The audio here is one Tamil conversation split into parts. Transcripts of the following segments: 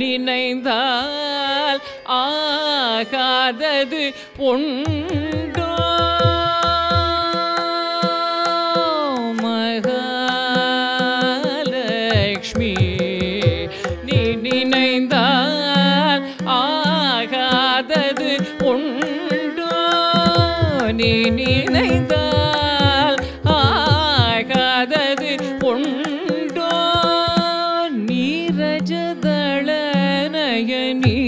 நினைந்தால் ஆகாதது உண்டோ? மகாலக்ஷ்மி நீ நினைந்தால் ஆகாதது உண்டோ? நீ நினைந்தால் Nayani,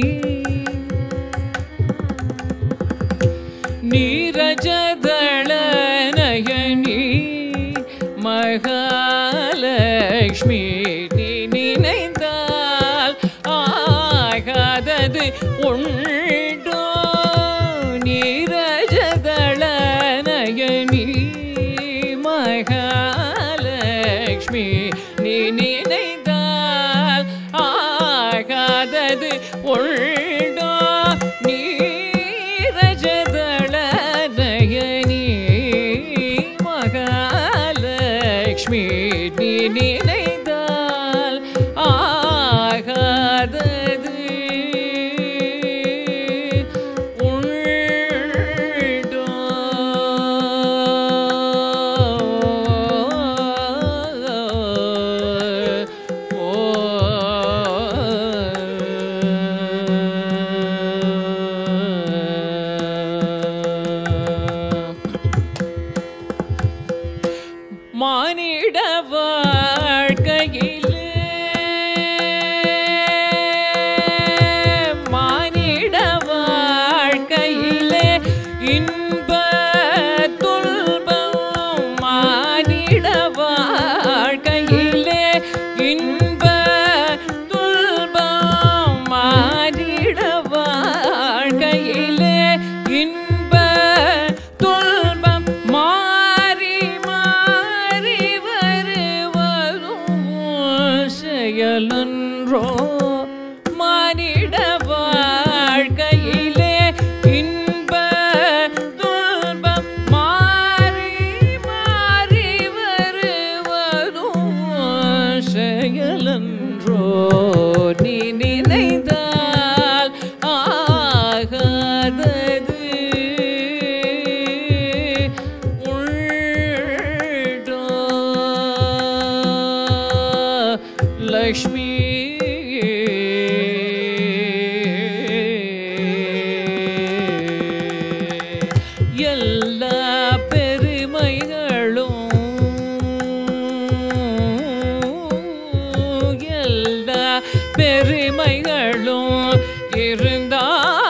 Nirajadala Nayani, Mahalakshmi. மதது ஒழ்டோ நீரஜதள Nayani Mahalakshmi நினை மானிட வாழ்க்கையிலே இன்ப துன்பம் மாறி மாறி வருவதும் செயலன்றோ நீ நினைந்தால் ஆகாதது. லக்ஷ்மி பெருமைகளும் இருந்தால்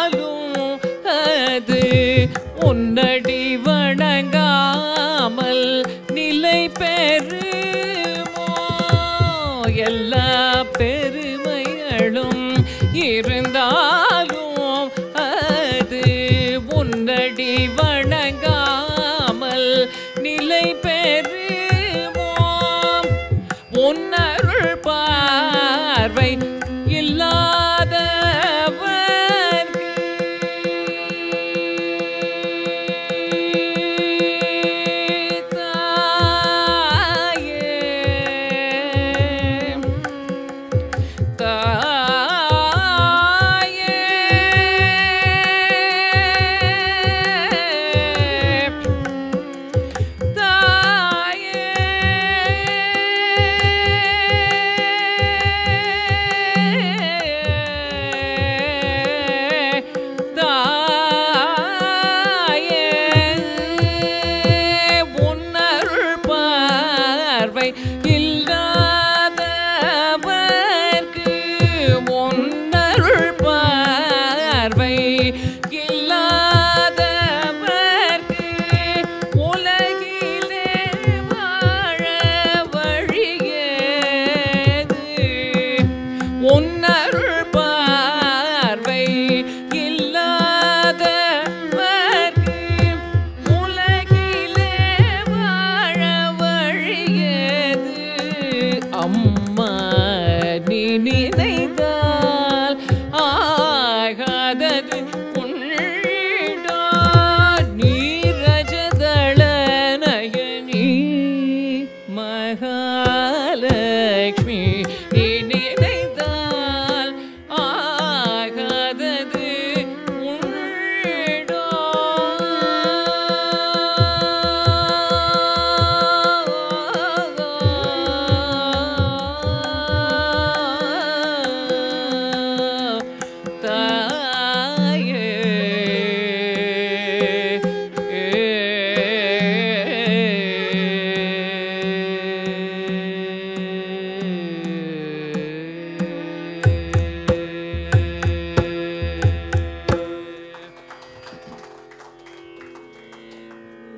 ಎಲ್ಲ